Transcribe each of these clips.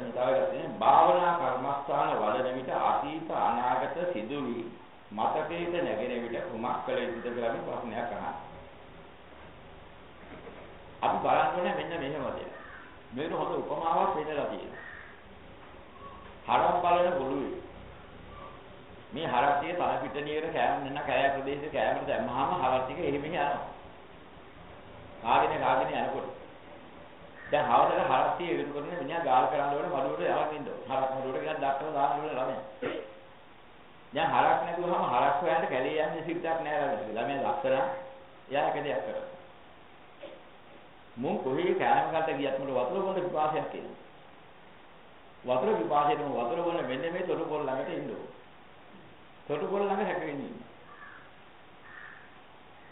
එතන තව එකක් තියෙනවා භාවනා කර්මස්ථාන වඩන විට අතීත අනාගත සිදුවි මතකයට නැගෙන විට කුමක් කළ යුතුද කියලා මේ ප්‍රශ්නයක් අහනවා. අපි බලන්නේ මෙන්න මෙහෙමද. මේක හොඳ උපමාවක් දෙන්නලා තියෙනවා. හරක් බලන බුළුවේ මේ හරක්තිය තන පිටනියර කෑම නැන්න කෑය ප්‍රදේශේ කෑමට දැම්මහම හරක් ටික එහෙම යනවා. කාගෙන කාගෙන යනකොට දැන් හවසට හරක්තිය ඉවරු කරන මිනිහා ගාල් කරන්න ඕනේ මඩුවට යවන්න ඉන්න ඕනේ. හරක් මඩුවට ගියන් ඩාක්ටර් දාන්න ඕනේ ළමයා. දැන් හරක් නැතුවම හරක් හොයන්න කැලේ යන්නේ සිද්ධාක් නෑ ළමයා. ළමයා ලක්ෂණ එයා එක දෙයක් කරනවා. මුන් කොහේ කෑම ගන්න ගියත් මට වතුර බොන්න පිපාසයක් එනවා. වතුර පිපාසයෙන් වතුර බොන්න මෙන්න මේ තොටු පොල් ළඟට ඉන්න ඕනේ. තොටු පොල් ළඟ හැකගෙන ඉන්න.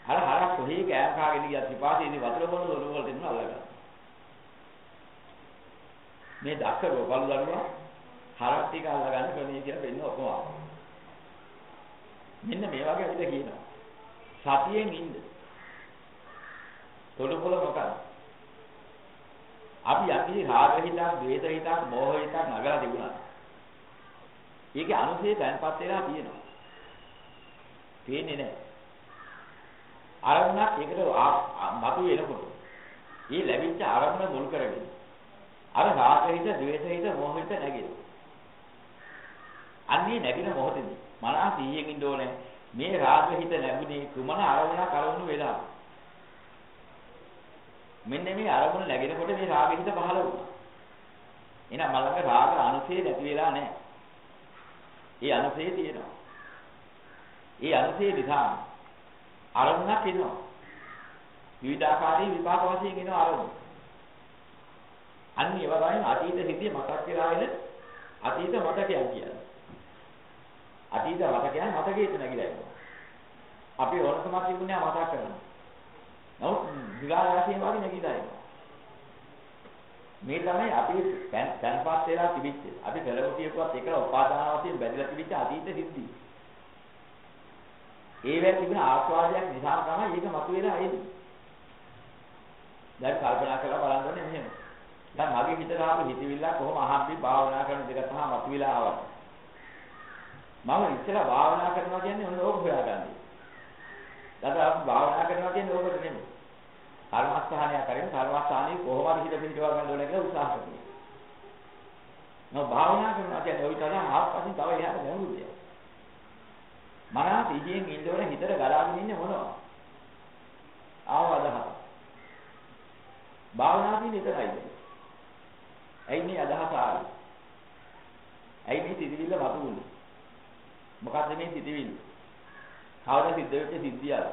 අර හරක් කොහේ කෑම කාගෙන ගියත් පිපාසයෙන් වතුර බොන්න තොටු වලට ඉන්න අල්ලගන්න. මේ දක්ක බලු දරුවා හරක් ටික අල්ලගන්න ක්‍රමයේ කියලා වෙන්න ඔකම. මෙන්න මේ වගේ අපිට කියනවා. සතියෙන් ඉන්න. තොටු පොළ මොකක්ද? අපි යම්කිසි රාග හිතක්, ද්වේෂ හිතක්, මෝහ හිතක් නගලා තිබුණා. ඒකේ අනුසය තැන්පත් වෙලා තියෙනවා. පේන්නේ නැහැ. අරමුණක් ඒකට මතු වෙනකොට මේ ලැබිච්ච අරමුණ මුල් කරගෙන අර රාග හිත, ද්වේෂ හිත, මෝහ හිත නැගෙනවා. අන්නේ නැගින මොහොතේදී මනස 100න් ඉන්න ඕනේ. මේ රාග හිත ලැබුණේ කුමන අරමුණක් අරමුණු වෙලා. මෙන්න මේ අරමුණ නැගෙනකොට මේ රාගෙ හිත පහළ වුණා. එහෙනම් මලක රාග අනුසය නැති වෙලා නැහැ. ඒ අනුසය තියෙනවා. ඒ අනුසය නිසා අරමුණක් එනවා. විවිධාකාරී විපාක වශයෙන් එන අරමුණ. අන්න ඒව තමයි අතීත සිද්ධිය මතක් වෙලා වෙන අතීත මතකයක් කියන්නේ. අතීත මතකයන් මතකයේ නැగిලා ඉන්නවා. අපි ඕනකමක් තිබුණේ මතක් කරනවා. නමුත් විගාරාශියෙන් වගේ නැගිලා ඉන්නවා. මේ තමයි අපි දැන්පත් වෙලා තිබිච්ච අපි පෙරමු කියපුවත් එක උපාදාන වශයෙන් බැඳලා තිබිච්ච අතීත සිද්ධි. ඒවෙන් තිබෙන ආස්වාදයක් නිසා තමයි ඒක මතුවෙලා එන්නේ. දැන් කල්පනා කරලා බලන්න ඕනේ මෙහෙම. දැන් මගේ හිතට ආපු හිතවිල්ල කොහොම අහම්බි භාවනා කරන දෙක තමයි මතුවෙලා ආවා. මම ඉස්සෙල්ලා භාවනා කරනවා කියන්නේ ඔන්න ඕක හොයාගන්නේ. දැන් අපි භාවනා කරනවා කියන්නේ ඕකට නෙමෙයි. කර්මස්ථානය කරගෙන කර්මස්ථානයේ කොහොමද හිත පිටවා ගන්න ඕන කියලා උත්සාහ කරනවා. නෝ භාවනා කරනවා කියන්නේ ওই තරම් ආත්පසින් තව එහාට ගැඹුරු දෙයක්. මනස ඉදියෙන් ඉන්නවනේ හිතට ගලාගෙන ඉන්නේ මොනවා? ආවදහ. භාවනාදී නිතරයි. ඇයි මේ අදහස ආවේ? ඇයි මේ සිතිවිල්ල මතුවුනේ? මොකද්ද මේ සිතිවිල්ල? කවදා සිද්ධ වෙච්ච සිද්ධියද?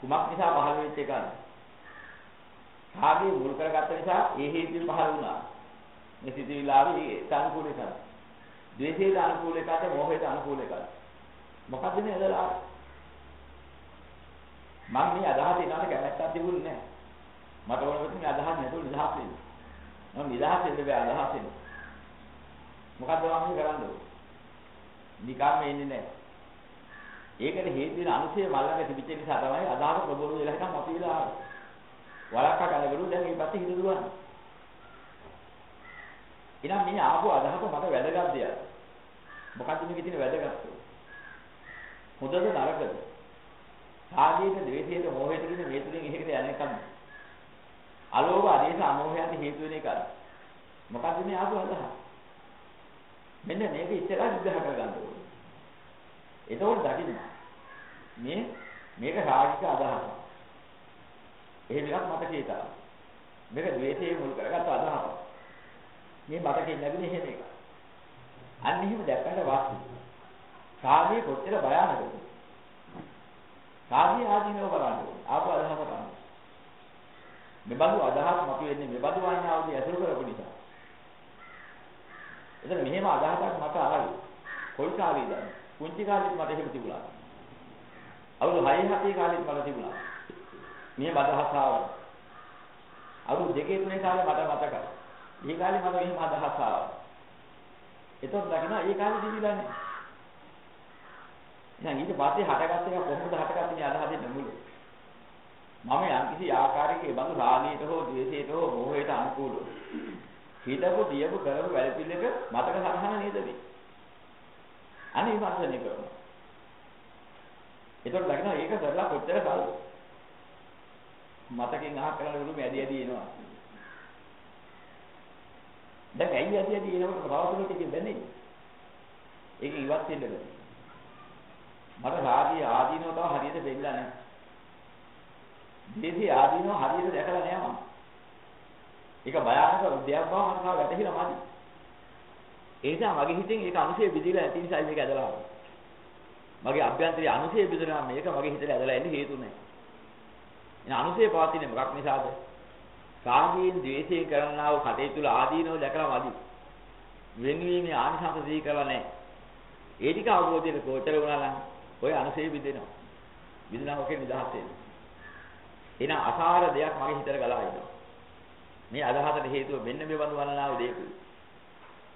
කුමක් නිසා පහළ වෙච්ච එකද? කාගේ මුල් කරගත්ත නිසා ඒ හේතුවෙන් පහළ වුණා. මේ සිතිවිල්ල ආවේ ඒ අනුකූල එකද? ද්වේෂයට අනුකූල එකද? මෝහයට අනුකූල එකද? මොකද්ද මේ ඇදලා? මම මේ අදහස ඉන්නවට කැමැත්තක් තිබුණේ නැහැ. මට ඕන වෙන්නේ මේ අදහස් නැතුව නිදහස් වෙන්න. මම නිදහස් වෙන්න බෑ අදහස් වෙන්න. මොකද්ද මම කරන්නේ? නිකම්ම එන්නේ නැහැ. ඒකට හේතු වෙන අනුසය මල්ලක තිබිච්ච නිසා තමයි අදහස ප්‍රබෝධ වෙලා හිටන් අපි වෙලා ආවේ. වලක්ක කනගලු දැන් මේ පැත්තේ හිත දුවන්නේ. එහෙනම් මේ ආපු අදහස මට වැදගත් දෙයක්. මොකක්ද මේකේ තියෙන වැදගත්කම? හොඳද නරකද? සාගීත, ද්වේෂයට, මෝහයට කියන මේ තුලින් එහෙකට යන එකක්ද? අලෝභ, ආදේශ, අමෝහයන්ට හේතු වෙන එකද? මොකක්ද මේ ආපු අදහස? මෙන්න මේක ඉස්සරහ විග්‍රහ කරගන්න ඕනේ. එතකොට දකින්න මේ මේක රාගික අදහසක්. එහෙම එකක් මතකේ තරම්. මේක ද්වේෂයේ මුල් කරගත්ත අදහසක්. මේ මතකේ ලැබෙන එහෙම එකක්. අන්න එහෙම දැක්කට වාස්තු. කාගේ කොච්චර භයානකද? කාගේ ආදීනව බලන්න ඕනේ. ආපු අදහස බලන්න. මෙබඳු අදහස් මතුවෙන්නේ මෙබඳු වඤ්ඤාවදී ඇසුරු කරපු නිසා. එතන මෙහෙම අදහසක් මට ආවේ. කොයි කාලේද? පුංචි කාලෙත් මට එහෙම තිබුණා. අවුරුදු 6 7 කාලෙත් මට තිබුණා. මේ අදහස ආවා. අවුරුදු දෙකේ තුනේ කාලේ මට මතකයි. මේ කාලේ මට එහෙම අදහස් ආවා. එතකොට දකින්න ඒ කාලේ තිබිලා නැහැ. එහෙනම් ඊට පස්සේ හටගත්ත එක කොහොමද හටගත්තේ මේ අදහසෙන් නෙමුළු. මම යම්කිසි ආකාරයක ඒ බඳු රාගයට හෝ ද්වේෂයට හෝ මෝහයට අනුකූලව හිතපු තියපු කරපු වැඩ පිළිවෙලක මතක සටහන නේද මේ? අනේ විමර්ශනය කරනවා. ඒතකොට දකින්න ඒක කරලා කොච්චර කාලද? මතකෙන් අහ කරලා උරු මැදි ඇදි එනවා. දැන් ඇයි ඇදි ඇදි එනකොට තවතුනක ඉතින් බැඳෙන්නේ? ඒක ඉවත් වෙන්න බෑ. මට රාජ්‍ය ආදීනව තව හරියට දෙන්න නැහැ. දේශී ආදීනව හරියට දැකලා නැහැ මම. ඒක භයානක දෙයක් බව මට තාම වැටහිලා මදි. ඒ නිසා මගේ හිතෙන් ඒක අනුශේ විදිලා නැති නිසා මේක ඇදලා ආවා. මගේ අභ්‍යන්තරයේ අනුශේ විදිනා මේක මගේ හිතට ඇදලා එන්නේ හේතු නැහැ. එන අනුශේ පවතින්නේ මොකක් නිසාද? කාමයෙන් ද්වේෂයෙන් කරන්නා වූ කටයුතු වල ආදීනව දැකලා මදි. වෙන්වීමේ ආනිසංස දී කරලා නැහැ. ඒ ටික අවබෝධයට ගෝචර වුණා නම් ඔය අනුශේ විදිනවා. විදිනා ඔකේ නිදහස් වෙනවා. එන අසාර දෙයක් මගේ හිතට ගලා එනවා. මේ අදහසට හේතුව මෙන්න මේ බඳු වන්නා වූ දෙයක්.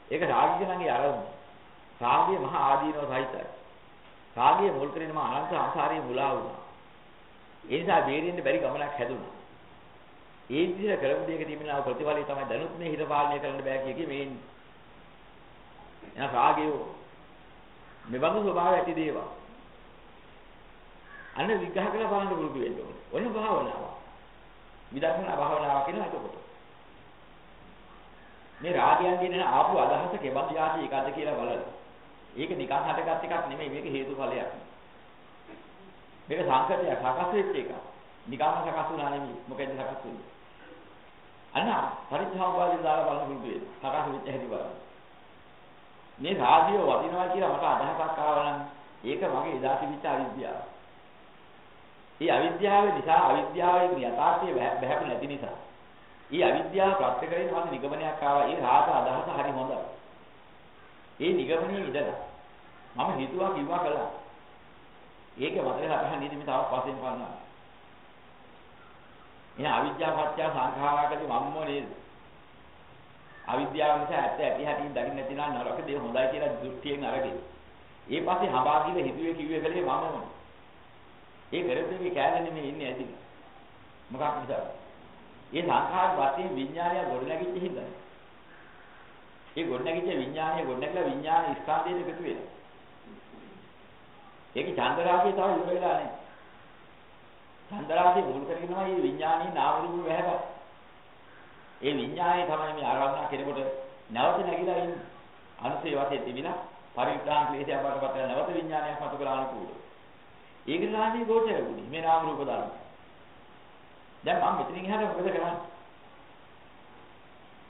ඒක රාගිකණන්ගේ අරමුණ. රාගයේ මහා ආදීනව සහිතයි. රාගයේ මුල් කරගෙන මම අනන්ත සංසාරයේ මුලා වුණා. ඒ නිසා බේරෙන්න බැරි ගමනක් හැදුණා. ඒ විදිහට කරපු දෙයක තිබෙනා ප්‍රතිඵලය තමයි දැනුත් මේ හිත පාලනය කරන්න බෑ කිය කී මේ එන්නේ. එහෙනම් රාගය මෙබඳු ස්වභාවය ඇති දේවා. අන්න විග්‍රහ කරලා බලන්න පුරුදු වෙන්න ඕනේ. ඔන්න භාවනාව. විදර්ශනා භාවනාව කියනවා එතකොට. මේ රාගයන්ගෙන් එන ආපු අදහස කෙබඳු යාති එකද කියලා බලන්න. ඒක නිකන් හටගත් එකක් නෙමෙයි මේක හේතුඵලයක්. මේක සංකතයක් සකස් වෙච්ච එකක්. නිකම්ම සකස් වුණා නෙමෙයි. මොකෙන්ද සකස් වෙන්නේ? අන්න පරිත්‍යාගවාදී දාලා බලන්න පුරුදු වෙන්න. සකස් වෙච්ච හැටි බලන්න. මේ රාගිය වදිනවා කියලා මට අදහසක් ආවා නම් ඒක මගේ එදා තිබිච්ච අවිද්‍යාව. ඒ අවිද්‍යාව නිසා අවිද්‍යාවේ යථාර්ථය බහැපු නැති නිසා. ඒ අවිද්‍යාව ප්‍රත්‍ය කරගෙන මට නිගමනයක් ආවා. ඒ රාග අදහස හරි හොඳයි. ඒ නිගමනයේ ඉඳලා මම හිතුවා කිව්වා කළා. ඒක මතක හරහා නේද මේ තවත් පස්සෙන් පන්නා. එහෙනම් අවිද්‍යාව පත්‍ය සංඛාරාකදී මම්ම නේද? අවිද්‍යාව නිසා ඇත්ත ඇති හැටි දකින්න නැති නම් නරක දේ හොඳයි කියලා දෘෂ්ටියෙන් අරගෙන. ඒ පස්සේ හඹා කියලා හිතුවේ කිව්වේ කලේ මමම. ඒ කරපෙන්නේ කෑල්ල නෙමෙයි ඉන්නේ ඇති. මොකක් නිසාද? ඒ සංඛාර වශයෙන් විඥානය ගොඩනැගිච්ච හින්දා. ඒ ගොඩනැගිච්ච විඥානය ගොඩනැගලා විඥාන ස්කන්ධයට එකතු වෙනවා. ඒකේ චන්දරාගය තව ඉවර වෙලා නැහැ. චන්දරාගය මුල් කරගෙනමයි මේ විඥානයේ නාම රූප වැහැගන්නේ. ඒ විඥානය තමයි මේ ආරම්භ කෙනෙකුට නැවත නැగిලා ඉන්නේ. අනුසේ වශයෙන් තිබිලා පරිඋත්සාහ ක්ලේශයක් වඩපත් කරන නැවත විඥානයක් මතු කරලා අනුකූල. ඒක නාමී ගෝචරුනි මේ නාම රූප ධර්ම. දැන් මම මෙතනින් එහාට මොකද කරන්නේ?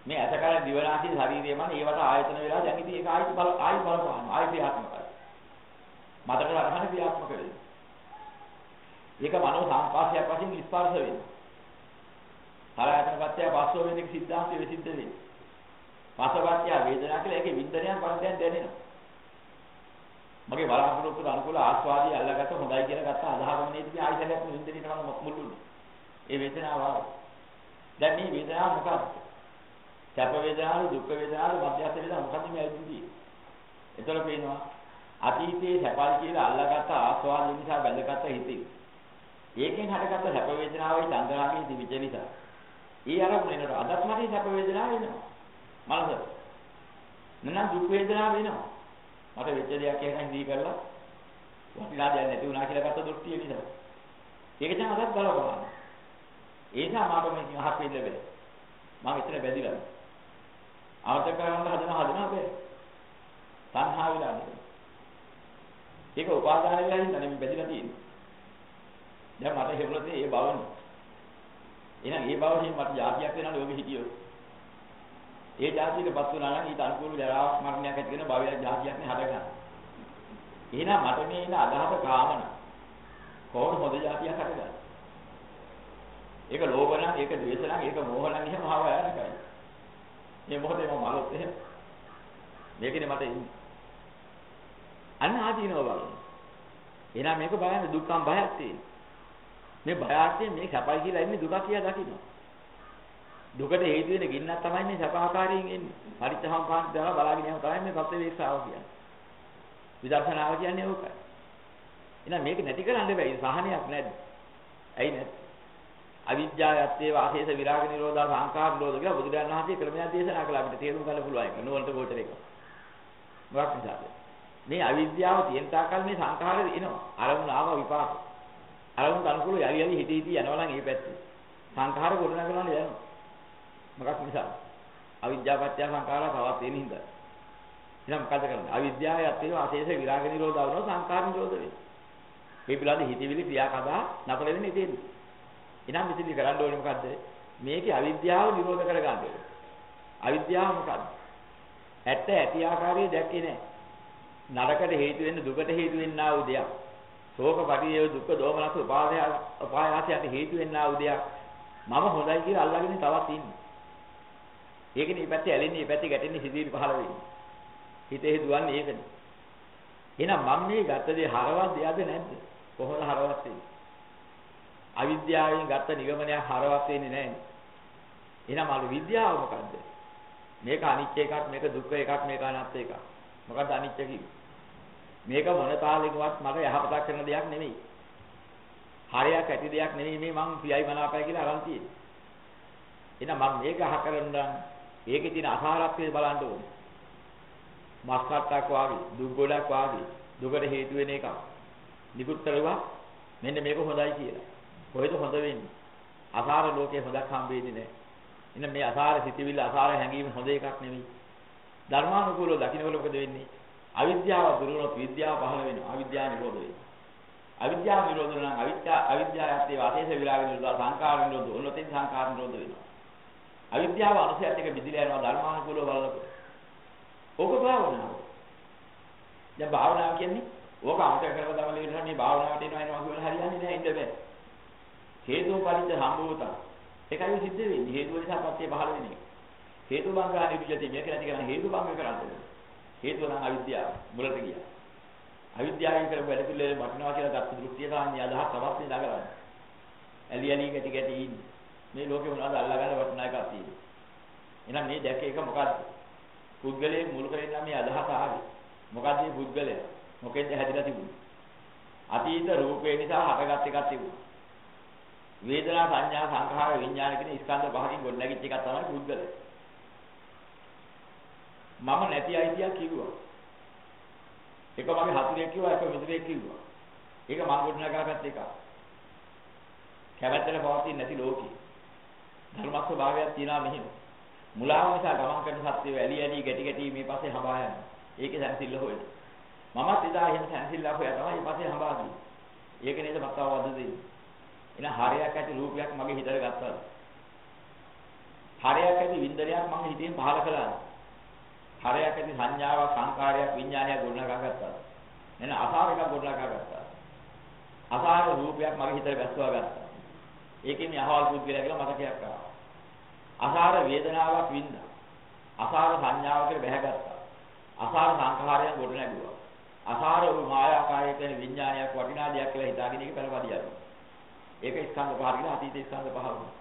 මේ ඇතකල දිවනාසී ශරීරය මන ඒවට ආයතන වෙලා දැන් ඉතින් ඒක ආයි බල ආයි බලපාන ආයි ක්‍රියාත්මකයි. මතක රහන ක්‍රියාත්මක වෙන්නේ. ඒක මනෝ සංපාසයක් වශයෙන් ස්පර්ශ වෙනවා. සලආයතන පත්‍ය පස්සෝ වෙන එක සිද්ධාන්තය වෙසිද්ධ වෙන්නේ. පස්සපත්‍ය වේදනා කියලා ඒකේ වින්දනයන් පරිදෙන් දැනෙනවා. මගේ බලාපොරොත්තුට අනුකූල ආස්වාදී අල්ලගත්ත හොඳයි කියලා ගත්ත අදහසම නේද මේ ආයිසලයක් වින්දනයට මම මුල්ුනේ. ඒ වේදනාව ආවා. දැන් මේ වේදනාව මොකක්ද? සැප වේදනාවද දුක් වේදනාවද මධ්‍යස්ථ වේදනාව මොකක්ද මේ ඇවිදින්නේ? එතකොට පේනවා අතීතයේ සැපල් කියලා අල්ලගත්ත ආස්වාදය නිසා බැඳගත්ත හිතේ. ඒකෙන් හටගත්ත සැප වේදනාවයි චන්ද්‍රාගයේ තිබිච්ච නිසා ඒ අරමුණ එනකොට අදත් මට සැප වේදනාව එනවා. මනස. නනම් දුක් වේදනාව එනවා. මට වෙච්ච දෙයක් එහෙනම් දී කරලා වටිනා දෙයක් නැති වුණා කියලා ගත්ත දෘෂ්ටිය නිසා. ඒක දැන් අදත් බලපන්න. ඒ නිසා මාට මේ මහත් වෙන්න බැහැ. මම එතන බැඳිලා. අවශ්‍ය කරන්න හදන හදන බෑ. තණ්හා විලා නේද? ඒක උපාදාන වෙලා හින්දා නෙමෙයි බැඳිලා තියෙන්නේ. දැන් මට හේවල තියෙන්නේ ඒ බවනේ. එහෙනම් ඒ බවෙන් මට જાතියක් වෙනවනේ ඔබ හිටියෝ. ඒ જાතියට පත් වුණා නම් ඊට අනුකූල ජරාවක් මරණයක් ඇති වෙන භවයක් જાතියක් නේ හදගන්න. එහෙනම් මට මේ ඉන්න අදහස කාමන. කොහොම හොඳ જાතියක් හදගන්න. ඒක ලෝභ නම් ඒක ද්වේෂ නම් ඒක මෝහ නම් එහෙම ආව යනකයි. මේ මොහොතේ මම මලොත් එහෙම. මේකනේ මට ඉන්නේ. අන්න ආදීනව බලන්න. එහෙනම් මේක බලන්න දුක්ඛම් භයක් තියෙනවා. මේ භයාර්ථයෙන් මේ කැපයි කියලා ඉන්නේ දුක කියලා දකින්න. දුකට හේතු වෙන ගින්නක් තමයි මේ සැප ආකාරයෙන් එන්නේ. පරිත්‍යාගපාන දාලා බලාගෙන යන තමයි මේ සත්‍ය වේක්ෂාව කියන්නේ. විදර්ශනාව කියන්නේ ඕකයි. එහෙනම් මේක නැති කරන්න බැයි සහනයක් නැද්ද? ඇයි නැද්ද? අවිද්‍යාවයත් වාසේස විරාග නිරෝධා සංඛාර නිරෝධ කියලා බුදුරජාණන් වහන්සේ ක්‍රමයක් දේශනා කළා අපිට තේරුම් ගන්න පුළුවන් ඒක නුවණට ගෝචර එක. මොකක් නිසාද? මේ අවිද්‍යාව තියෙන තාකල් මේ සංඛාර එනවා. අරමුණ ආව විපාක. අරමුණ අනුකූල යලි යලි හිතී හිතී යනවා නම් ඒ පැත්තේ. සංඛාර ගොඩනගනවා යනවා. මොකක් නිසාද? අවිද්‍යාව පත්‍ය සංඛාරා තවත් එන හින්දා. එහෙනම් මොකද කරන්නේ? අවිද්‍යාවයත් වෙනවා අශේෂ විරාග නිරෝධ වුණා සංඛාර නිරෝධ වෙනවා. මේ පිළිබඳ හිතවිලි ක්‍රියා කදා නතර වෙන්නේ ඉතින්. එහෙනම් මෙතනදි කරන්න ඕනේ මොකද්ද? මේකේ අවිද්‍යාව නිරෝධ කර ගන්න ඕනේ. අවිද්‍යාව මොකද්ද? ඇත්ත ඇති ආකාරයේ දැක්කේ නැහැ. නරකට හේතු වෙන්න දුකට හේතු වෙන්නා වූ දෙයක්. ශෝක පරිදේව දුක්ඛ දෝමනස උපාදය උපායාසයට හේතු වෙන්නා වූ දෙයක්. මම හොඳයි කියලා අල්ලගෙන තවත් ඉන්නේ. ඒකනේ මේ පැත්තේ ඇලෙන්නේ මේ පැත්තේ ගැටෙන්නේ සිදුවිලි පහළ වෙන්නේ. හිතේ දුවන්නේ ඒකනේ. එහෙනම් මම මේ ගත්ත දේ හරවත් දෙයක්ද නැද්ද? කොහොමද හරවත් වෙන්නේ? අවිද්‍යාවෙන් ගත්ත නිගමනයක් හරවත් වෙන්නේ නැහැ. එහෙනම් අලු විද්‍යාව මොකද්ද? මේක අනිත්‍ය එකක්, මේක දුක්ඛ එකක්, මේක අනාත්ම එකක්. මොකද්ද අනිත්‍ය කිව්වේ? මේක මොන තාලෙකවත් මට යහපතක් කරන දෙයක් නෙමෙයි. හරයක් ඇති දෙයක් නෙමෙයි මේ මං පියයි මනාපයි කියලා අරන් තියෙන්නේ. එහෙනම් මම මේක අහ කරන්න ඒකේ තියෙන අසාරත්වය බලන්න ඕනේ. මස් කට්ටක් වාගේ, දුක් ගොඩක් වාගේ, දුකට හේතු වෙන එකක්. නිකුත් කරලා මෙන්න මේක හොඳයි කියලා. කොහෙද හොඳ වෙන්නේ? අසාර ලෝකේ හොදක් හම්බෙන්නේ නැහැ. එහෙනම් මේ අසාර සිටිවිල්ල අසාර හැඟීම හොඳ එකක් නෙවෙයි. ධර්මානුකූලව දකින්නකොට මොකද වෙන්නේ? අවිද්‍යාව දුරුනොත් විද්‍යාව පහළ වෙනවා. අවිද්‍යාව නිරෝධ වෙනවා. අවිද්‍යාව නිරෝධ නම් අවිද්‍යාව අවිද්‍යාවත් ඒ වාසේස විරාග නිරෝධ සංකාර නිරෝධ ඔන්නතෙන් සංකාර නිරෝධ වෙනවා. අවිද්‍යාව අනුසයත් එක බෙදිලා යනවා ධර්මානුකූලව බලනකොට. ඕක භාවනාව. දැන් භාවනාව කියන්නේ ඕක අමතක කරව දමල ඉන්නවා මේ භාවනාවට එනවා එනවා කියලා හරියන්නේ නැහැ ඉන්න බෑ. හේතුව පරිච්ඡ සම්භූත. ඒකයි සිද්ධ වෙන්නේ. හේතුව නිසා පත්‍ය පහළ වෙන්නේ. හේතු බංගා නිවිජති මේක නැති කරන හේතු බංග කරන්නේ. හේතුව නම් අවිද්‍යාව මුලට ගියා. අවිද්‍යාවෙන් කරපු වැඩ පිළිවෙල වටිනවා කියලා ගත්ත දෘෂ්ටිය තමයි අදහස් තමයි නගරන්නේ. ඇලි ඇලි ගැටි ගැටි ඉන්නේ. මේ ලෝකේ මොනවද අල්ලගන්න වටිනා එකක් තියෙන්නේ. එහෙනම් මේ දැක එක මොකද්ද? පුද්ගලයේ මුල් කරගෙන නම් මේ අදහස ආවේ. මොකද්ද මේ පුද්ගලයා? මොකෙන්ද හැදිලා තිබුණේ? අතීත රූපේ නිසා හටගත් එකක් තිබුණා. වේදනා සංඥා සංඛාර විඥාන කියන ස්කන්ධ පහකින් ගොඩනැගිච්ච එකක් තමයි පුද්ගලයා. මම නැති අයිතියක් කිව්වා. එක මගේ හතුරෙක් කිව්වා එක මිතුරෙක් කිව්වා. ඒක මම ගොඩනගාගත් එකක්. කැමැත්තට පවතින්නේ නැති ලෝකේ. ධර්ම ස්වභාවයක් තියනවා මෙහෙම. මුලාව නිසා ගමන් කරන සත්‍යය ඇලි ඇලි ගැටි ගැටි මේ පස්සේ හඹා යනවා. ඒකේ සැනසෙල්ල හොයන. මමත් එදා එහෙම සැනසෙල්ල හොයා තමයි මේ පස්සේ හඹා ගියේ. ඒක නේද මතව වද දෙන්නේ. එන හරයක් ඇති රූපයක් මගේ හිතට ගත්තා. හරයක් ඇති වින්දනයක් මම හිතෙන් පහල කළා. හරයක් ඇති සංඥාවක් සංකාරයක් විඥානයක් ගොඩනගා ගත්තා. එන අසාර එකක් ගොඩනගා ගත්තා. අසාර රූපයක් මගේ හිතට වැස්සවා ගත්තා. ඒකෙන් යහවල් පුද්ගලයා කියලා මතකයක් ආවා. අසාර වේදනාවක් වින්දා. අසාර සංඥාවකට බැහැගත්තා. අසාර සංඛාරයක් ගොඩ නැගුවා. අසාර වූ මායාකාරය කියන විඥානයක් වටිනා දෙයක් කියලා හිතාගෙන ඒක පළපදියනවා. ඒක ස්කන්ධ පහ කියලා අතීත ස්කන්ධ පහ වුණා.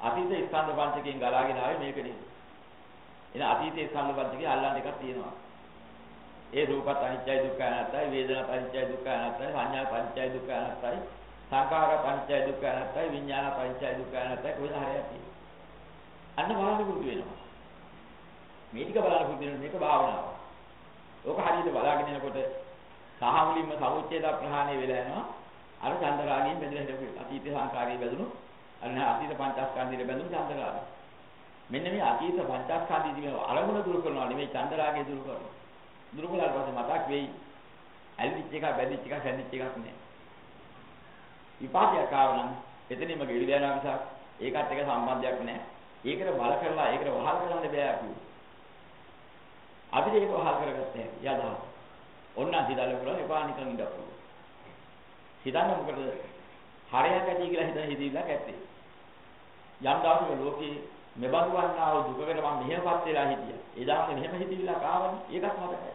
අතීත ස්කන්ධ පංචකයෙන් ගලාගෙන ආවේ මේක නේද? එන අතීත ස්කන්ධ පංචකේ අල්ලන්න එකක් තියෙනවා. ඒ රූපත් අනිත්‍යයි දුක්ඛයි අනාත්තයි වේදනා පංචයයි දුක්ඛයි අනාත්තයි සංඥා පංචයයි දුක්ඛයි අනාත්තයි සංඛාර පංචයයි දුක්ඛයි අනාත්තයි විඥාන පංචයයි දුක්ඛයි අනාත්තයි කොහෙද හරියක් තියෙන්නේ අන්න බලන්න පුරුදු වෙනවා. මේ ටික බලන්න පුරුදු වෙන මේක භාවනාව. ඕක හරියට බලාගෙන යනකොට සාහමුලින්ම සමුච්ඡේද ප්‍රහාණය වෙලා යනවා. අර චන්දරාගයෙන් බැඳලා හිටපු අතීත සංකාරයේ බැඳුණු අන්න අතීත පංචස්කන්ධයේ බැඳුණු චන්දරාගය. මෙන්න මේ අතීත පංචස්කන්ධයේ තියෙන අරමුණ දුරු කරනවා නෙමෙයි චන්දරාගය දුරු කරනවා. දුරු කළාට පස්සේ මතක් වෙයි. ඇලිච්ච එක බැඳිච්ච එක සැඳිච්ච එකක් නෑ. විපාකයක් ආව නම් එතනින්ම ගෙවිලා යනවා මිසක් ඒකත් එක සම්බන්ධයක් නෑ. ඒකට බල කරලා ඒකට වහල් කරන්න බෑ අපි. අපිට ඒක වහල් කරගත්ත හැකි යදා. ඔන්න හිතන්න පුළුවන් එපා නිකන් ඉඳපොළ. හිතන්න මොකටද? හරයක් ඇති කියලා හිතන හිතවිල්ලක් ඇත්තේ. යම් දවසක ලෝකේ මෙබඳු වන්නා වූ දුකකට මම මෙහෙමපත් වෙලා හිටියා. ඒ දවසේ මෙහෙම හිතවිල්ලක් ආවනේ. ඒකත් මතකයි.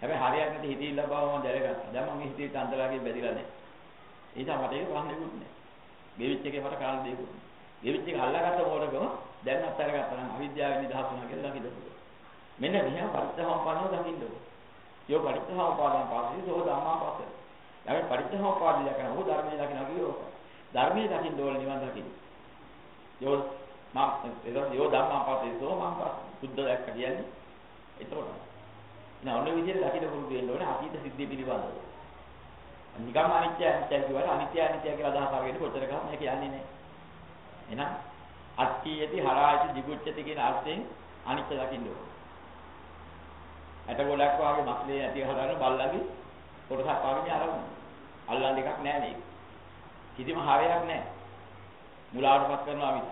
හැබැයි හරියක් නැති හිතවිල්ල බව මම දැනගත්තා. දැන් මම හිතේ තන්දරාගේ බැදිලා නැහැ. ඒ නිසා මට ඒක ප්‍රශ්නෙකුත් නැහැ. ගෙවිච්ච එකේ මට කාණ දෙයක්වත් නැහැ. ගෙවිච්ච එක අල්ලාගත්ත මොකටද? දැන් අත්හැර ගත්තා නම් අවිද්‍යාවෙන් නිදහස් වුණා කියලා දකින්න පුළුවන්. මෙන්න මෙහෙම පරිත්‍යාසම්පන්නව දකින්න ඕනේ. යෝ පරිත්‍යාසම්පාදන් පස්සේ සෝ ධම්මා පස්සේ. ළඟ පරිත්‍යාසම්පාදිය කරන ඕ ධර්මයේ දකින්න කියෝ. ධර්මයේ දකින්න ඕන නිවන් දකින්න. යෝ මම ඒක යෝ ධම්මපතේසෝ මම සුද්ධ දැක්ක කියන්නේ එතකොට. ඉතින් ඔන්න විදිහට දකින්න පුරුදු වෙන්න ඕනේ අතීත සිද්ධිය පිළිබඳව. නිකම් අනිත්‍ය අනිත්‍ය කියවට අනිත්‍ය අනිත්‍ය කියලා අදහස් අරගෙන කොච්චර ගහම මේක යන්නේ නැහැ. එහෙනම් අට්ඨියති හරායති jigucchati කියන අර්ථයෙන් අනිත්‍ය දකින්න ඕනේ. ඇට ගොඩක් වාගේ මස්ලේ ඇති හදාගෙන බල්ලගේ කොටසක් වාගේ අරමුණ. අල්ලන්න එකක් නැහැ මේක. කිසිම හරයක් නැහැ. මුලාවටපත් කරනවා මිස.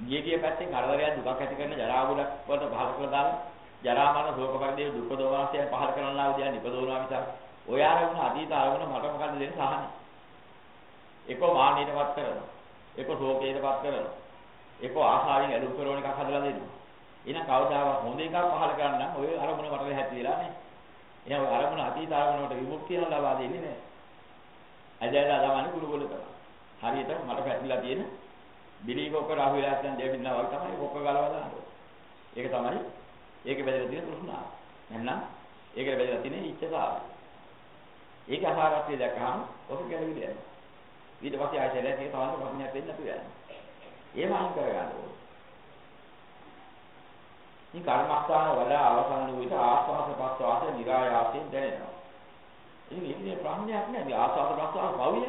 ගිය ගිය පැත්තෙන් කරදරයක් දුකක් ඇති කරන ජරා ගොඩක් වලට පහල කරලා දාලා ජරා මරණ ශෝක පරිදේ දුක් දෝවාසය පහල කරනවා විදිය නිපදවනවා මිස ඔය ආරමුණ අතීත ආරමුණ මට මොකද දෙන්නේ සහනේ. එකෝ මාන්නයටපත් කරනවා. එකෝ ශෝකයටපත් කරනවා. එකෝ ආශාවෙන් ඇලුම් කරන එකක් හදලා දෙනවා. එහෙනම් කවදාවත් හොඳ එකක් පහල කරන්න ඔය අරමුණ මට හැටි වෙලා නැහැ. එහෙනම් ඔය අරමුණ අතීත අරමුණට විමුක්තිය ලබා දෙන්නේ නැහැ. ඇදලා ළමන්නේ කුළු කුළු කරා. හරියට මට පැතිලා තියෙන බිලී කොක්ක රාහු වෙලා යන දෙවින්නා වගේ තමයි කොක්ක ගලවලා දාන්නේ. ඒක තමයි ඒකේ බෙදලා තියෙන තෘෂ්ණාව. එහෙනම් ඒකේ බෙදලා තියෙන ඉච්ඡාව. ඒක අහාරත්වයේ දැක්කහම ඔක ගැලවිලා යනවා. ඊට පස්සේ ආයෙත් ඒක තවන්න ප්‍රශ්නයක් වෙන්න නැතුව යනවා. ඒව අයින් කරගන්න ඕනේ. මේ කර්මස්ථාන වල අවසන් වූ විට ආස්වාස ප්‍රස්වාස નિરાයාසයෙන් දැනෙනවා. ඉතින් මේකේ ප්‍රශ්නයක් නෑ. මේ ආස්වාස ප්‍රස්වාස පවිය.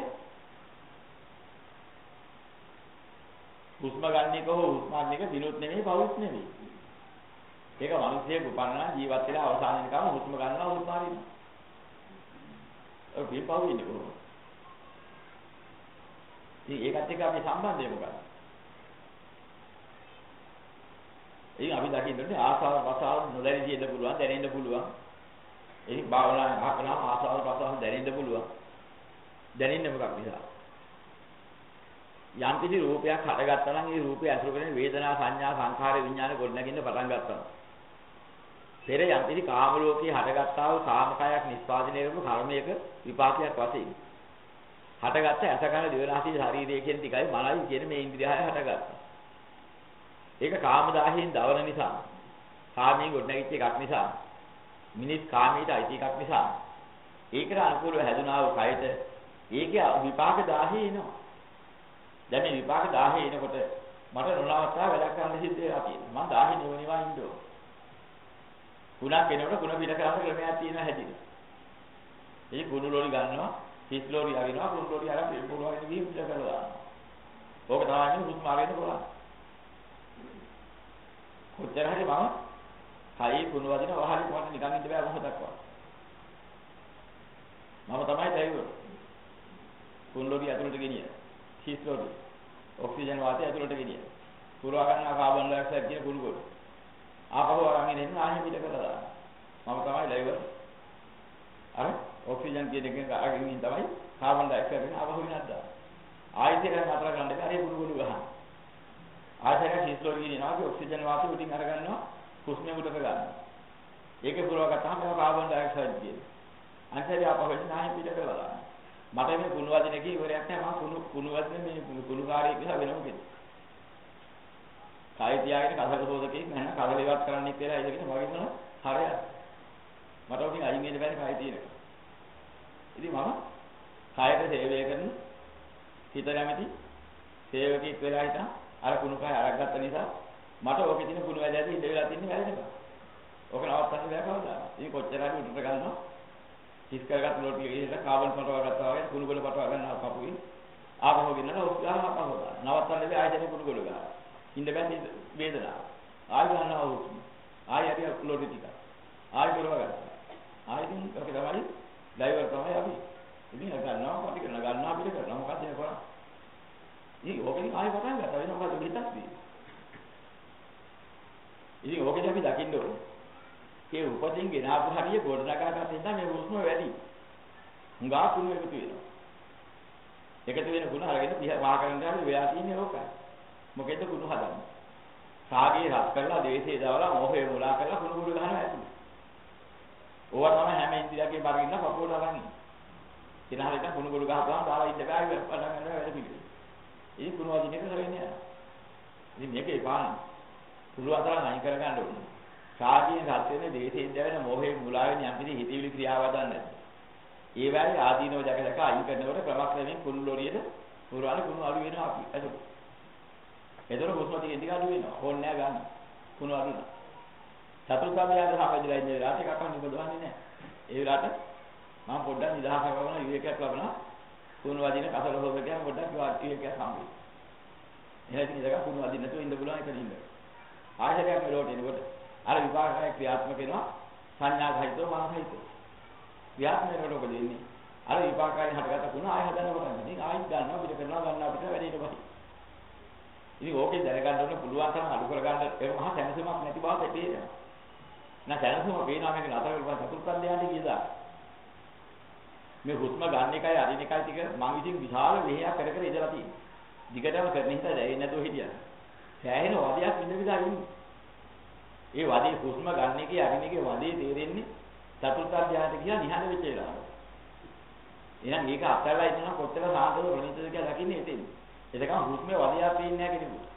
හුස්ම ගන්න එක හෝ හුස්ම ගන්න එක දිනුත් නෙමෙයි පවුත් නෙමෙයි. ඒක මිනිස්සෙක් උපන්නා ජීවත් වෙලා අවසාන වෙනකම් හුස්ම ගන්නවා හුස්ම හරිනවා. ඔය පිපවු ඉන්නේ කොහොමද? ඉතින් ඒකත් එක්ක අපි සම්බන්ධය මොකක්ද? ඉතින් අපි දකින්නේ ආසාව ප්‍රසාව නොදැනී ඉන්න පුළුවන් දැනෙන්න පුළුවන්. ඉතින් භාවනා අහකලා ආසාව ප්‍රසාව දැනෙන්න පුළුවන්. දැනෙන්නේ මොකක් නිසා? යම් කිසි රූපයක් හටගත්තා නම් ඒ රූපය අසුර කරගෙන වේදනා සංඥා සංඛාර විඥාන ගොඩනගින්න පටන් ගත්තා. පෙර යම් කිසි කාම ලෝකේ හටගත්තා වූ කාමකයක් නිස්පාදනය කරපු කර්මයක විපාකයක් වශයෙන්. හටගත්ත ඇස කන දිවනාසී ශරීරය කියන ටිකයි මනයි කියන මේ ඉන්ද්‍රියය හටගත්තා. ඒක කාමදාහයෙන් දවන නිසා කාමයෙන් ගොඩනැගිච්ච එකක් නිසා මිනිස් කාමයට අයිති එකක් නිසා ඒකට අනුකූලව හැදුනා වූ කයට ඒකේ විපාක 10 එනවා දැන් මේ විපාක 10 එනකොට මට නොනවත්තා වැඩක් කරන්න සිද්ධ වෙලා තියෙනවා මම 10 නිවනිවා ඉන්න ඕන කුණක් එනකොට කුණ පිට කරන්න ක්‍රමයක් තියෙනවා හැදිලා ඒ කුණු ලෝරි ගන්නවා හිස් ලෝරි අරිනවා කුණු ලෝරි අරන් පුළුවන් ගිහින් පිට කරලා ඕක තමයි හුස්ම අරින්න පුළුවන් කොච්චර හරි මම කයි කුණු වදින වහලි කොහොමද නිකන් ඉන්න බෑ මොහොතක් වා. මම තමයි ඩ්‍රයිවර්. කුණුලෝඩි ඇතුළට ගෙනියන. හිස් ලෝඩි. ඔක්සිජන් වාතය ඇතුළට ගෙනියන. පුරවා ගන්න කාබන් ඩයොක්සයිඩ් කියන කුණු කොට. ආපහු අරගෙන එන්න ආයෙ පිට කරලා මම තමයි ඩ්‍රයිවර්. අර ඔක්සිජන් කියන එකෙන් අරගෙන ඉන්න තමයි කාබන් ඩයොක්සයිඩ් එක ආපහු වෙනත් දාන්න. ආයෙත් ඒක නතර කරන්න බෑ. අර කුණු කුණු ගහන්න. ආශ්‍රය හිස්ලෝඩ් කියනවා අපි ඔක්සිජන් වාතය උඩින් අරගන්නවා හුස්ම මුදක ගන්නවා. ඒකේ පුරව ගත්තාම ඒක කාබන් ඩයොක්සයිඩ් කියනවා. අන්තරය අපහෙන් නැහැ පිට කරලා දාන්න. මට මේ කුණු වදින එකේ ඉවරයක් නැහැ මම කුණු කුණු වදින මේ කුණු කාර්යය කියලා වෙනම කෙනෙක්. කායි තියාගෙන කසක සෝදකෙක් නැහැ කවල ඉවත් කරන්නෙක් කියලා ඉඳගෙන මගේ මොන හරයක්. මට උකින් අයින් වෙන්න බැරි කායි තියෙනවා. ඉතින් මම කායයට සේවය කරන හිත නැමැති සේවකෙක් වෙලා හිටා අර කුණු කය අරගත්ත නිසා මට ඕකේ තියෙන කුණු වැද ඇති ඉඳ වෙලා තින්නේ වැරෙනවා. ඕක නවත්තන්න බෑ කවදා. ඉතින් කොච්චර හරි උඩට ගන්නවා. හිස් කරගත්ත ලෝට් එක ගිහලා කාබන් පටව ගත්තා වගේ කුණු ගොඩ පටව ගන්නවා කපුවේ. ආපහු ගෙන්නලා ඔස් ගහම අපහු දාන. නවත්තන්න බෑ ආයෙත් කුණු ගොඩ ගන්නවා. ඉඳ බෑ වේදනාව. ආයෙ ගන්නවා හුස්ම. ආයෙ හරි ලෝට් ටික. ආයෙ කරව ගන්නවා. ආයෙත් ඔක තමයි ඩ්‍රයිවර් තමයි අපි. ඉතින් ගන්නවා අපි කරන ගන්නවා පිට කරනවා මොකක්ද කරන්නේ? ඉතින් ඕකෙන් ආයෙ පටන් ගත්තා වෙන මොකද හිතක් තියෙන්නේ. ඉතින් ඕකෙන් අපි දකින්න ඕනේ. ඒ උපදින් ගෙනාපු හරිය ගොඩනගා ගන්න ඉඳන් මේ හුස්ම වැඩි. හුඟා කුණු එකතු වෙනවා. එකතු වෙන ගුණ අරගෙන පහ කරන්න ගියාම වෙලා තියෙන්නේ ඕකයි. මොකෙද කුණු හදන්නේ. රාගයේ රත් කරලා ද්වේෂයේ දාලා මොහේ මුලා කරලා කුණු කුණු ගන්නවා ඇතුළේ. ඕවා තමයි හැම ඉන්ද්‍රියකේ බරගින්න පපුවට අරන්නේ. ඉනහලට කුණු කුණු ගහපුවාම දාලා ඉන්න බෑ පටන් ගන්නවා වැඩ පිළිවෙල. ඒ කුණු වදින එක කරගෙන යනවා. ඉතින් මේක එපාන. පුළුවන් තරම් අයින් කර ගන්න ඕනේ. සාධියෙන් සත්‍යෙන්නේ දේශයෙන් දැවෙන මොහේ මුලාවෙන් යම් කිසි හිතවිලි ක්‍රියාවක් ගන්න නැද්ද? ඒ වගේ ආදීනව දැක දැක අයින් කරනකොට ක්‍රමක්‍රමයෙන් කුණු ලොරියට පුරවන්නේ කුණු අඩු වෙනවා අපි. ඒක. ඒතර හුස්ම ටික ටික අඩු වෙනවා. ඕනේ නැහැ ගන්න. කුණු අඩු වෙනවා. චතුර්ථ ධ්‍යාන සම්පදිලා ඉන්නේ රාත් එකක් අන්න ඉබදවන්නේ නැහැ. ඒ විලාට මම පොඩ්ඩක් නිදහස කරගෙන විවේකයක් ලබනවා. කුණු වදින කසල හොද කියන පොඩ්ඩක් විවේකයක් හම්බෙයි. එහෙනම් ඉතින් ඉඳලා කුණු වදින්න නැතුව ඉන්න පුළුවන් එක නින්ද. ආයතනයක් මෙලොවට එනකොට අර විපාකය ක්‍රියාත්මක වෙනවා සංඥා සහිතව මන සහිතව. ක්‍රියාත්මක වෙනකොට මොකද වෙන්නේ? අර විපාකයෙන් හටගත්ත කුණ ආය හදන්න පටන් ගන්න. ඉතින් ආයෙත් ගන්නවා පිට කරනවා ගන්නවා පිට වැඩේට පස්සේ. ඉතින් ඕකේ දැනගන්න ඕනේ පුළුවන් තරම් අඩු කරගන්න ඒක මහා සැනසීමක් නැති බව තේරෙනවා. නැ සැනසීම පේනවා මේක නතර කරලා චතුර්ථ ධ්‍යානෙ කියලා. මේ හුස්ම ගන්න එකයි අරින එකයි ටික මම ඉතින් විශාල වෙහෙයක් කර කර ඉඳලා තියෙනවා. දිගටම කරන හින්දා දැනෙන්නේ නැතුව හිටියා. සෑහෙන වදයක් ඉඳ විදා ඉන්නේ. ඒ වදේ හුස්ම ගන්න එකේ අරින එකේ වදේ තේරෙන්නේ චතුර්ථ ධ්‍යානෙ කියලා නිහඬ වෙච්ච වෙලාවට. එහෙනම් මේක අත්හැරලා ඉන්නවා කොච්චර සාන්තව ප්‍රණීතද කියලා දකින්නේ එතෙන්. එතකම හුස්මේ වදියා පේන්නේ නැහැ කෙනෙකුට.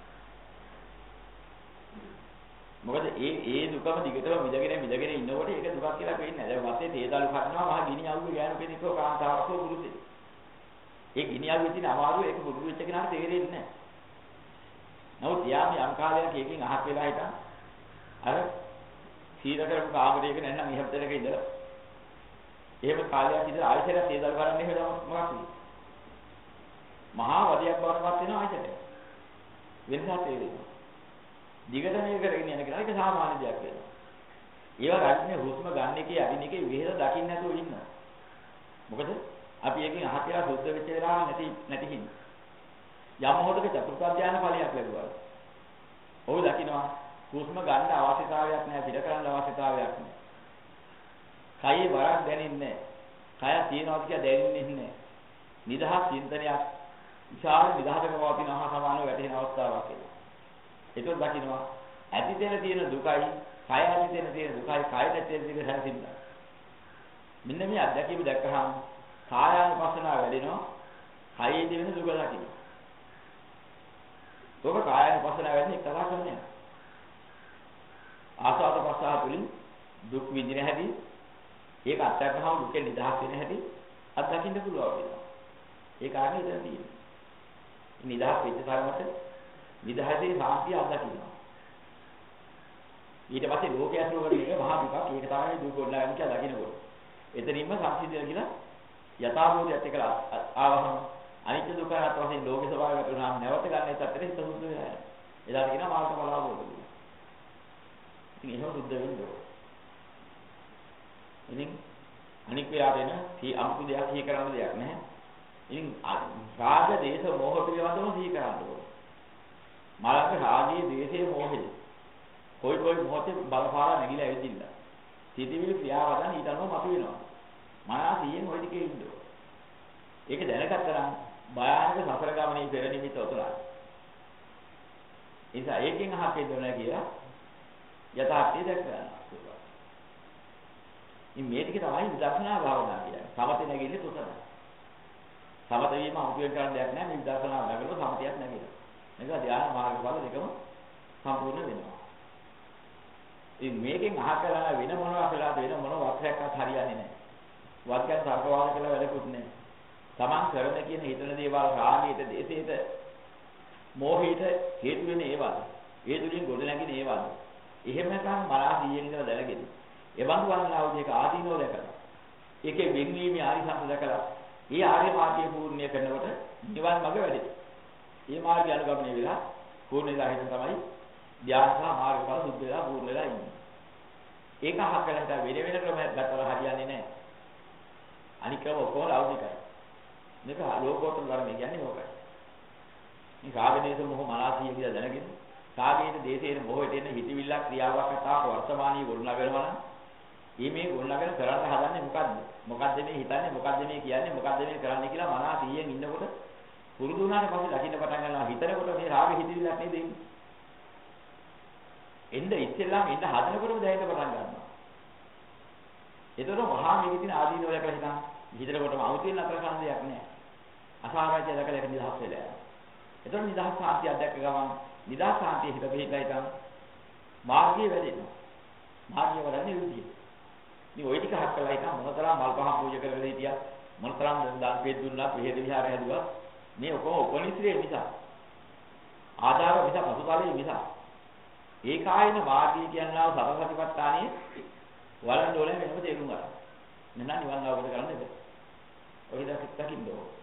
මොකද ඒ ඒ දුකම දිගටම මිදගෙන මිදගෙන ඉන්නකොට ඒක දුකක් කියලා පේන්නේ නැහැ. දැන් වත්තේ තේදලු කනවා මහා ගිනි අවුවේ ගෑනු කෙනෙක්ව කාන්තාවකව පුරුෂේ. ඒ ගිනි අවුවේ තියෙන අමාරුව ඒක පුරුදු වෙච්ච කෙනාට තේරෙන්නේ නැහැ. නමුත් යාම යම් කාලයක් එකකින් අහක් වෙලා හිටන් අර සීල කරපු කාමරයක නැත්නම් ඉහපතලක ඉඳලා එහෙම කාලයක් ඉඳලා ආයතනයක් තේදල් කරන්නේ එහෙම මොකක්ද? මහා වදියක් බවටපත් වෙන ආයතනය. වෙනසක් තේරෙනවා. දිගට මේක කරගෙන යන කෙනා ඒක සාමාන්‍ය දෙයක් වෙනවා. ඒවා රැන්නේ හුස්ම ගන්න එකේ අරින එකේ විහෙර දකින්න නැතුව ඉන්නවා. මොකද අපි එකකින් අහකලා සුද්ධ වෙච්ච වෙලාව නැති නැති හින්දා. යම් මොහොතක චතුර්ථ ධානය ඵලයක් ලැබුවා. ඔහු දකින්නවා හුස්ම ගන්න අවශ්‍යතාවයක් නැහැ පිට කරන්න අවශ්‍යතාවයක් නැහැ. කයේ බරක් දැනෙන්නේ නැහැ. කය තියනවාද කියලා දැනෙන්නේ නැහැ. නිදහස් චින්තනයක් විශාල නිදහසක පවතින අහ සමානව වැටෙන අවස්ථාවක් එනවා. ඒක දකින්නවා ඇති දෙන තියෙන දුකයි, කය ඇති දෙන තියෙන දුකයි, කය නැති දෙන තියෙන හැසින්ද. මෙන්න මේ අත්දැකීම දැක්කහම කායානුපස්සනාව වැඩෙනවා. කයේ දෙන දුක දකින්න. ඔබ කායානුපස්සනාව වැඩි එක්තරා කරන්නේ. ආසාව පස්සාව තුලින් දුක් විඳින හැටි ඒක අත්දැකහම දුකෙන් නිදහස් වෙන හැටි අත්දකින්න පුළුවන් වෙනවා. ඒ කාරණේ ඉතින් තියෙනවා. නිදහස් වෙච්ච තරමට නිදහසේ සාන්තිය අත්දකින්නවා. ඊට පස්සේ ලෝකයේ අසුර කරන එක මහා දුකක්. ඒක තමයි දුක ගොඩනගන්නේ කියලා දකින්නකොට. එතනින්ම සංසිද්ධිය කියලා යථාභූතයත් එක්කලා ආවහම අනිත්‍ය දුක අතර වශයෙන් ලෝකේ ස්වභාවයට උනාම නැවත ගන්න ඒත් අතරේ හිත සුද්ධ වෙනවා. එදාට කියනවා මාර්ග බලාවෝද කියලා. ඉතින් එහෙම සුද්ධ වෙන්න ඕනේ. ඉතින් අනික් වෙලාවට එන සී අමුතු දෙයක් සිහි කරන්න දෙයක් නැහැ. ඉතින් රාග දේශ මොහ පිළිබඳව සිහි කරන්න ඕනේ. මලක රාගයේ දේශයේ මොහේ. කොයි කොයි මොහොතේ බලපාලා නැගිලා ඇවිදින්න. සිතිවිලි ක්‍රියාවදන් ඊට අනුව මතුවෙනවා. මනස සියෙන් ওই දිගේ ඉන්න ඕනේ. ඒක දැනගත්තා නම් භයානක සසර ගමනේ පෙර නිමිත උතුරා. ඒ නිසා ඒකෙන් අහකේ දොන කියලා යථාර්ථය දැක ගන්නවා. ඉතින් මේ ටික තමයි විදර්ශනා භාවනා කියන්නේ. සමත නැගින්නේ තුතන. සමත වීම අමුතුවෙන් කරන්න දෙයක් නැහැ. මේ විදර්ශනා නැගලොත් සමතියක් නැගිනවා. මේක ධ්‍යාන මාර්ගඵල දෙකම සම්පූර්ණ වෙනවා. ඉතින් මේකෙන් අහකලා වෙන මොනවා කළාද වෙන මොන වක්‍රයක්වත් හරියන්නේ නැහැ. වක්‍රයන් තර්කවාද කළ වැඩකුත් නැහැ. Taman කරන කියන හිතන දේවල් රාගයට, දේශයට, මෝහයට හේතු වෙන ඒවාද? ඒ තුලින් ගොඩ නැගින ඒවාද? එහෙම නැත්නම් මරා දීයෙන් ඉඳලා දැනගෙන එවන් වන්නාවුද ඒක ආදීනෝ දැකලා ඒකේ වෙන්වීමේ ආරිසංස දැකලා ඒ ආර්ය මාර්ගය පූර්ණ්‍ය කරනකොට නිවන් මඟ වැඩි. මේ මාර්ගය අනුගමනය වෙලා පූර්ණ වෙලා හිටන් තමයි ධ්‍යාන සහ මාර්ගඵල සුද්ධ වෙලා පූර්ණ වෙලා ඉන්නේ. ඒක අහකලට වෙන වෙන ක්‍රම ගත්තලා හරියන්නේ නැහැ. අනික ක්‍රම ඔක්කොම ලෞකිකයි. මේක ලෝකෝත්තර ධර්මය කියන්නේ ඕකයි. මේ රාගදේශ මොහ මනසිය කියලා දැනගෙන රාගයේ දේශයේ මොහොතේ එන හිතවිල්ලක් ක්‍රියාවක් අතාවක වර්තමානීය වුණා නම් මේ මේ ගොල්ලගෙන කරන්න හදන්නේ මොකද්ද? මොකද්ද මේ හිතන්නේ? මොකද්ද මේ කියන්නේ? මොකද්ද මේ කරන්නේ කියලා මනස 100න් ඉන්නකොට පුරුදු වුණාට පස්සේ දකින්න පටන් ගන්නවා හිතනකොට මේ රාගෙ හිතිවිල්ලක් නේද එන්නේ. එන්න ඉස්සෙල්ලාම එන්න හදනකොටම දැනෙන්න පටන් ගන්නවා. ඒතකොට මහා මේකේ තියෙන ආදීනව දැකලා හිතන් හිතනකොටම අවුතින් අතර කරන්න දෙයක් නැහැ. අසාරාජ්‍ය දැකලා ඒක නිදහස් වෙලා යනවා. ඒතකොට නිදහස් සාන්තිය අධ්‍යක් ගමන් නිදහස් සාන්තිය හිත පිළිලා හිටන් මාර්ගය වැඩෙනවා. මාර්ගය වඩන්නේ විදියට. ඉතින් ওই ටික හත් කළා හිටන් මොනතරම් මල් පහන් පූජා කරලා හිටියා මොනතරම් දාන පෙත් දුන්නා පෙහෙද විහාරය හැදුවා මේ ඔක්කොම උපනිශ්‍රේ නිසා. ආධාර නිසා පසුකාලයේ නිසා. ඒකායන වාදී කියනවා සතරසතිපට්ඨානයේ වළඳ වල වෙනම තේරුම් ගන්න. නැත්නම් නිවන් අවබෝධ කරන්න බැහැ. ඔය දකින්න ඕන.